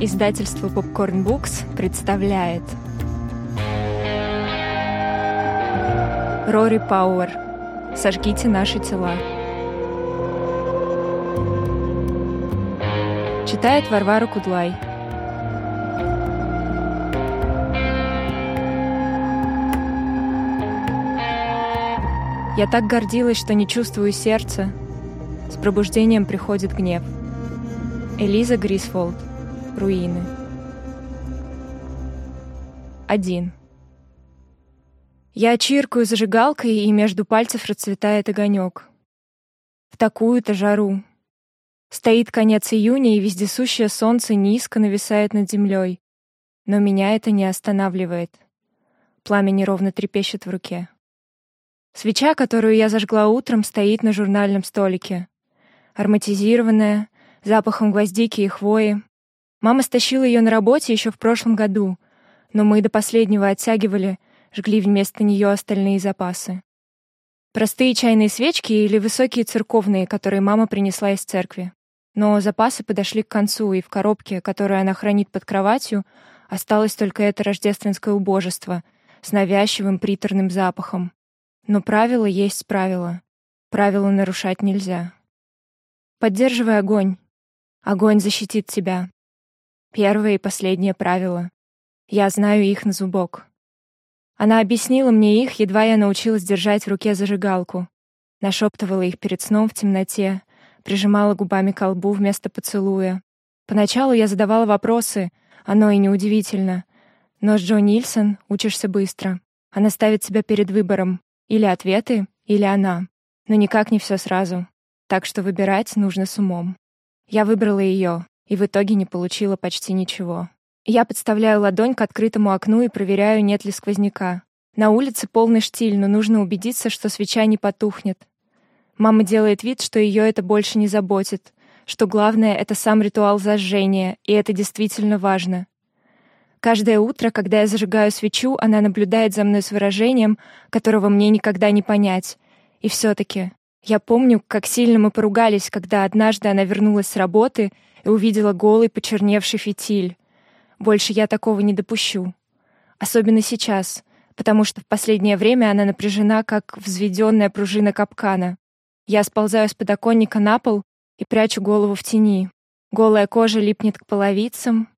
Издательство Popcorn Books представляет Рори Пауэр «Сожгите наши тела» Читает Варвара Кудлай Я так гордилась, что не чувствую сердца. С пробуждением приходит гнев. Элиза Грисфолд. Руины. Один. Я чиркаю зажигалкой, и между пальцев расцветает огонек. В такую-то жару. Стоит конец июня, и вездесущее солнце низко нависает над землей. Но меня это не останавливает. Пламя неровно трепещет в руке. Свеча, которую я зажгла утром, стоит на журнальном столике. Ароматизированная, запахом гвоздики и хвои. Мама стащила ее на работе еще в прошлом году, но мы до последнего оттягивали, жгли вместо нее остальные запасы. Простые чайные свечки или высокие церковные, которые мама принесла из церкви. Но запасы подошли к концу, и в коробке, которую она хранит под кроватью, осталось только это рождественское убожество с навязчивым приторным запахом. Но правило есть правило. Правила нарушать нельзя. Поддерживай огонь. Огонь защитит тебя. Первое и последнее правило. Я знаю их на зубок. Она объяснила мне их, едва я научилась держать в руке зажигалку. Нашептывала их перед сном в темноте, прижимала губами к лбу вместо поцелуя. Поначалу я задавала вопросы, оно и неудивительно. Но с Джо Нильсон учишься быстро. Она ставит себя перед выбором. Или ответы, или она. Но никак не все сразу. Так что выбирать нужно с умом. Я выбрала ее, и в итоге не получила почти ничего. Я подставляю ладонь к открытому окну и проверяю, нет ли сквозняка. На улице полный штиль, но нужно убедиться, что свеча не потухнет. Мама делает вид, что ее это больше не заботит, что главное — это сам ритуал зажжения, и это действительно важно. Каждое утро, когда я зажигаю свечу, она наблюдает за мной с выражением, которого мне никогда не понять. И все-таки я помню, как сильно мы поругались, когда однажды она вернулась с работы и увидела голый почерневший фитиль. Больше я такого не допущу. Особенно сейчас, потому что в последнее время она напряжена, как взведенная пружина капкана. Я сползаю с подоконника на пол и прячу голову в тени. Голая кожа липнет к половицам,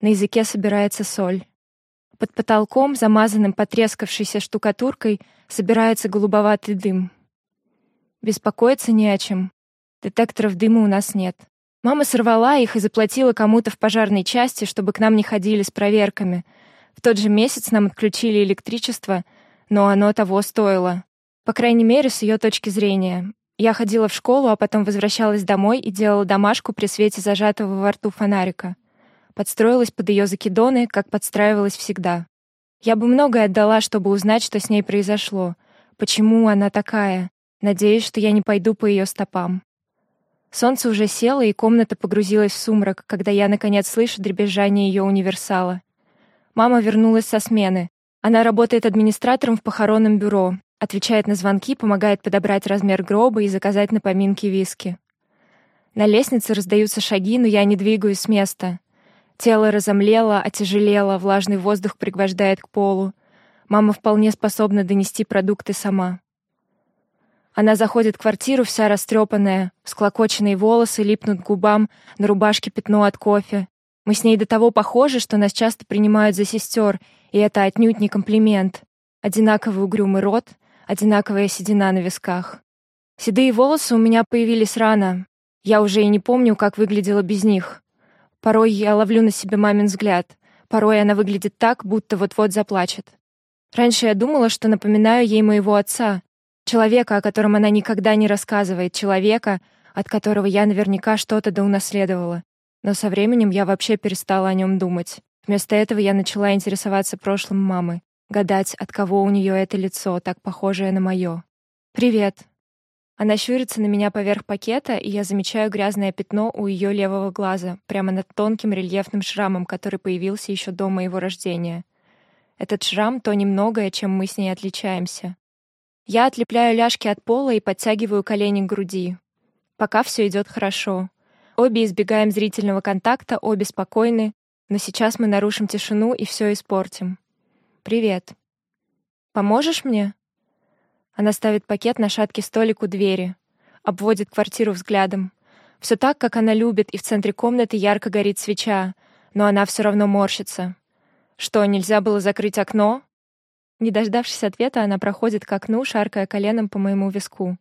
на языке собирается соль. Под потолком, замазанным потрескавшейся штукатуркой, собирается голубоватый дым. Беспокоиться не о чем. Детекторов дыма у нас нет. Мама сорвала их и заплатила кому-то в пожарной части, чтобы к нам не ходили с проверками. В тот же месяц нам отключили электричество, но оно того стоило. По крайней мере, с ее точки зрения. Я ходила в школу, а потом возвращалась домой и делала домашку при свете зажатого во рту фонарика. Подстроилась под ее закидоны, как подстраивалась всегда. Я бы многое отдала, чтобы узнать, что с ней произошло. Почему она такая? Надеюсь, что я не пойду по ее стопам. Солнце уже село, и комната погрузилась в сумрак, когда я, наконец, слышу дребезжание ее универсала. Мама вернулась со смены. Она работает администратором в похоронном бюро, отвечает на звонки, помогает подобрать размер гроба и заказать на поминки виски. На лестнице раздаются шаги, но я не двигаюсь с места. Тело разомлело, отяжелело, влажный воздух пригвождает к полу. Мама вполне способна донести продукты сама. Она заходит в квартиру вся растрепанная, склокоченные волосы липнут к губам, на рубашке пятно от кофе. Мы с ней до того похожи, что нас часто принимают за сестер, и это отнюдь не комплимент. Одинаковый угрюмый рот, одинаковая седина на висках. Седые волосы у меня появились рано. Я уже и не помню, как выглядела без них. Порой я ловлю на себе мамин взгляд. Порой она выглядит так, будто вот-вот заплачет. Раньше я думала, что напоминаю ей моего отца, Человека, о котором она никогда не рассказывает, человека, от которого я наверняка что-то да унаследовала. Но со временем я вообще перестала о нем думать. Вместо этого я начала интересоваться прошлым мамы, гадать, от кого у нее это лицо, так похожее на мое. «Привет». Она щурится на меня поверх пакета, и я замечаю грязное пятно у ее левого глаза, прямо над тонким рельефным шрамом, который появился еще до моего рождения. Этот шрам — то немногое, чем мы с ней отличаемся. Я отлепляю ляжки от пола и подтягиваю колени к груди. Пока все идет хорошо. Обе избегаем зрительного контакта, обе спокойны. Но сейчас мы нарушим тишину и все испортим. Привет. Поможешь мне? Она ставит пакет на шаткий столик у двери, обводит квартиру взглядом. Все так, как она любит, и в центре комнаты ярко горит свеча, но она все равно морщится. Что, нельзя было закрыть окно? Не дождавшись ответа, она проходит к окну, шаркая коленом по моему виску.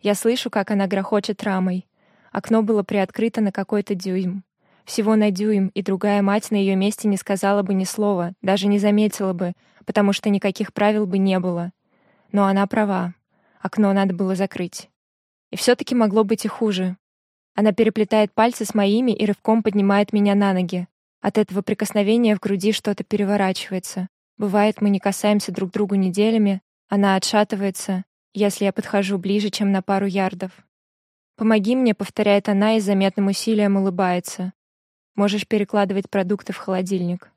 Я слышу, как она грохочет рамой. Окно было приоткрыто на какой-то дюйм. Всего на дюйм, и другая мать на ее месте не сказала бы ни слова, даже не заметила бы, потому что никаких правил бы не было. Но она права. Окно надо было закрыть. И все-таки могло быть и хуже. Она переплетает пальцы с моими и рывком поднимает меня на ноги. От этого прикосновения в груди что-то переворачивается. Бывает, мы не касаемся друг другу неделями, она отшатывается, если я подхожу ближе, чем на пару ярдов. «Помоги мне», — повторяет она и заметным усилием улыбается. «Можешь перекладывать продукты в холодильник».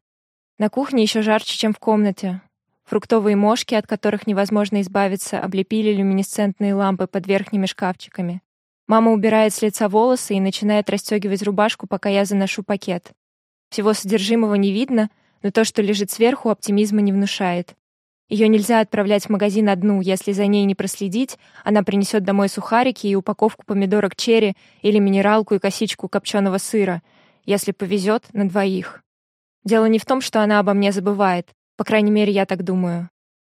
На кухне еще жарче, чем в комнате. Фруктовые мошки, от которых невозможно избавиться, облепили люминесцентные лампы под верхними шкафчиками. Мама убирает с лица волосы и начинает расстегивать рубашку, пока я заношу пакет. Всего содержимого не видно, но то, что лежит сверху, оптимизма не внушает. Ее нельзя отправлять в магазин одну, если за ней не проследить, она принесет домой сухарики и упаковку помидорок черри или минералку и косичку копченого сыра, если повезет, на двоих. Дело не в том, что она обо мне забывает, по крайней мере, я так думаю.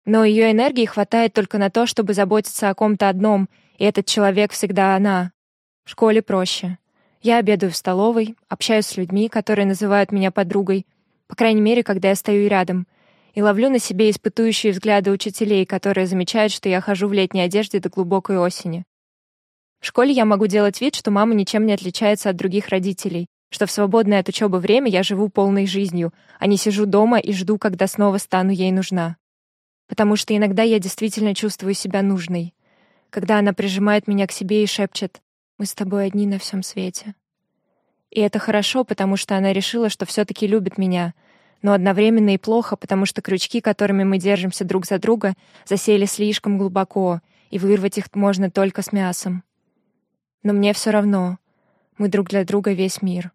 Но ее энергии хватает только на то, чтобы заботиться о ком-то одном, и этот человек всегда она. В школе проще. Я обедаю в столовой, общаюсь с людьми, которые называют меня подругой, по крайней мере, когда я стою рядом, и ловлю на себе испытующие взгляды учителей, которые замечают, что я хожу в летней одежде до глубокой осени. В школе я могу делать вид, что мама ничем не отличается от других родителей, что в свободное от учебы время я живу полной жизнью, а не сижу дома и жду, когда снова стану ей нужна. Потому что иногда я действительно чувствую себя нужной. Когда она прижимает меня к себе и шепчет «Мы с тобой одни на всем свете». И это хорошо, потому что она решила, что все-таки любит меня, но одновременно и плохо, потому что крючки, которыми мы держимся друг за друга, засели слишком глубоко, и вырвать их можно только с мясом. Но мне все равно. Мы друг для друга весь мир.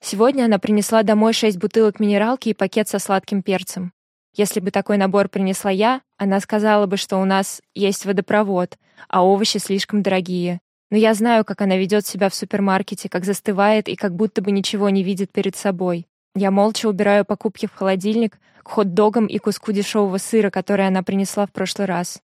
Сегодня она принесла домой шесть бутылок минералки и пакет со сладким перцем. Если бы такой набор принесла я, она сказала бы, что у нас есть водопровод, а овощи слишком дорогие, но я знаю, как она ведет себя в супермаркете, как застывает и как будто бы ничего не видит перед собой. Я молча убираю покупки в холодильник к хот-догам и куску дешевого сыра, который она принесла в прошлый раз.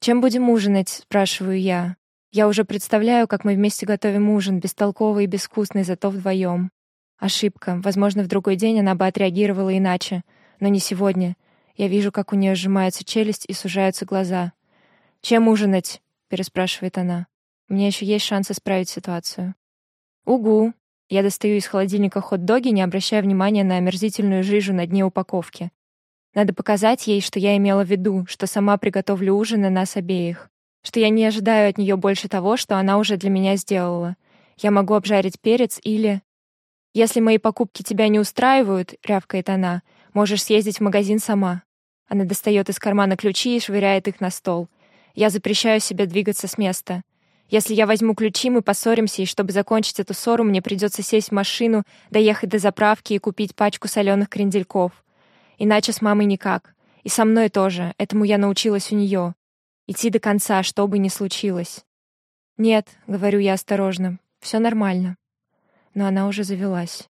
«Чем будем ужинать?» — спрашиваю я. Я уже представляю, как мы вместе готовим ужин, бестолковый и безвкусный, зато вдвоем. Ошибка. Возможно, в другой день она бы отреагировала иначе. Но не сегодня. Я вижу, как у нее сжимается челюсть и сужаются глаза. «Чем ужинать?» — переспрашивает она. Меня еще есть шанс исправить ситуацию. Угу. Я достаю из холодильника хот-доги, не обращая внимания на омерзительную жижу на дне упаковки. Надо показать ей, что я имела в виду, что сама приготовлю ужин на нас обеих. Что я не ожидаю от нее больше того, что она уже для меня сделала. Я могу обжарить перец или... «Если мои покупки тебя не устраивают», — рявкает она, — «можешь съездить в магазин сама». Она достает из кармана ключи и швыряет их на стол. Я запрещаю себе двигаться с места. Если я возьму ключи, мы поссоримся, и чтобы закончить эту ссору, мне придется сесть в машину, доехать до заправки и купить пачку соленых крендельков. Иначе с мамой никак. И со мной тоже. Этому я научилась у нее. Идти до конца, что бы ни случилось. «Нет», — говорю я осторожно, — «все нормально». Но она уже завелась.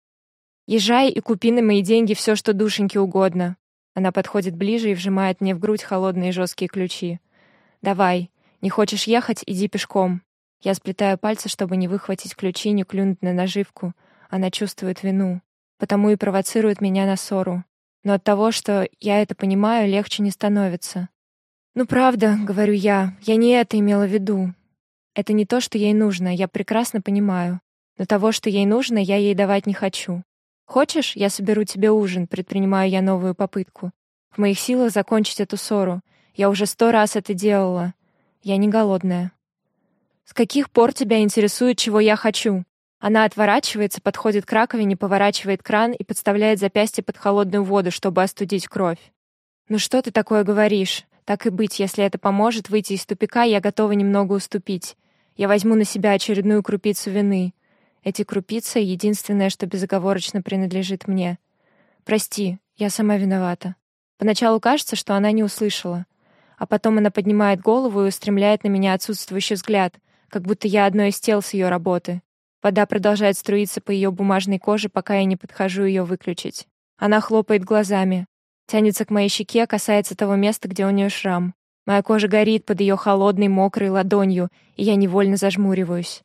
«Езжай и купи на мои деньги все, что душеньке угодно». Она подходит ближе и вжимает мне в грудь холодные жесткие ключи. «Давай. Не хочешь ехать — иди пешком. Я сплетаю пальцы, чтобы не выхватить ключи, не клюнуть на наживку. Она чувствует вину, потому и провоцирует меня на ссору. Но от того, что я это понимаю, легче не становится. «Ну правда», — говорю я, — «я не это имела в виду. Это не то, что ей нужно, я прекрасно понимаю. Но того, что ей нужно, я ей давать не хочу. Хочешь, я соберу тебе ужин, предпринимаю я новую попытку. В моих силах закончить эту ссору. Я уже сто раз это делала. Я не голодная. «С каких пор тебя интересует, чего я хочу?» Она отворачивается, подходит к раковине, поворачивает кран и подставляет запястье под холодную воду, чтобы остудить кровь. «Ну что ты такое говоришь? Так и быть, если это поможет выйти из тупика, я готова немного уступить. Я возьму на себя очередную крупицу вины. Эти крупицы — единственное, что безоговорочно принадлежит мне. Прости, я сама виновата. Поначалу кажется, что она не услышала. А потом она поднимает голову и устремляет на меня отсутствующий взгляд, как будто я одно из тел с ее работы. Вода продолжает струиться по ее бумажной коже, пока я не подхожу ее выключить. Она хлопает глазами, тянется к моей щеке, касается того места, где у нее шрам. Моя кожа горит под ее холодной, мокрой ладонью, и я невольно зажмуриваюсь.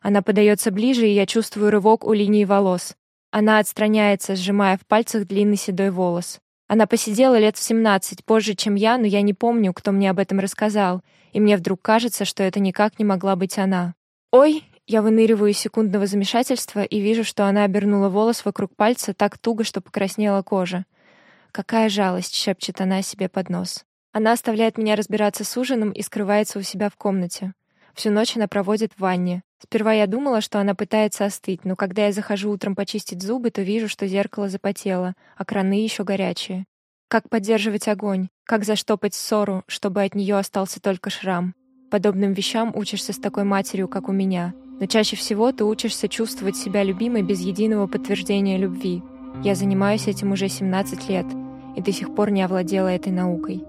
Она подается ближе, и я чувствую рывок у линии волос. Она отстраняется, сжимая в пальцах длинный седой волос. Она посидела лет в 17, позже, чем я, но я не помню, кто мне об этом рассказал, и мне вдруг кажется, что это никак не могла быть она. «Ой!» Я выныриваю из секундного замешательства и вижу, что она обернула волос вокруг пальца так туго, что покраснела кожа. «Какая жалость!» — шепчет она себе под нос. Она оставляет меня разбираться с ужином и скрывается у себя в комнате. Всю ночь она проводит в ванне. Сперва я думала, что она пытается остыть, но когда я захожу утром почистить зубы, то вижу, что зеркало запотело, а краны еще горячие. Как поддерживать огонь? Как заштопать ссору, чтобы от нее остался только шрам? Подобным вещам учишься с такой матерью, как у меня. Но чаще всего ты учишься чувствовать себя любимой без единого подтверждения любви. Я занимаюсь этим уже 17 лет и до сих пор не овладела этой наукой.